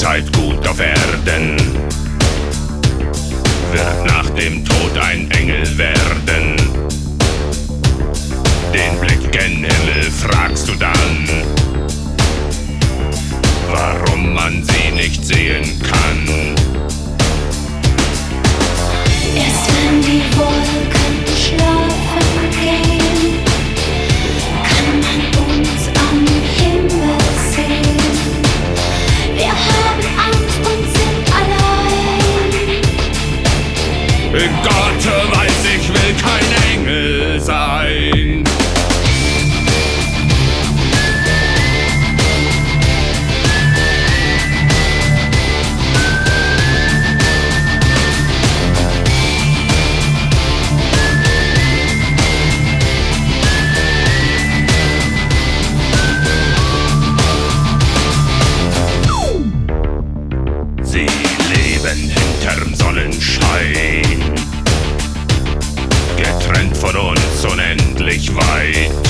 Zeit gut auf Erden. Wird nach dem Tod ein Engel werden. Den Blick gen Himmel fragst du dann, warum man sie nicht sehen kann. Gott weiß, ich will kein Engel sein. weit.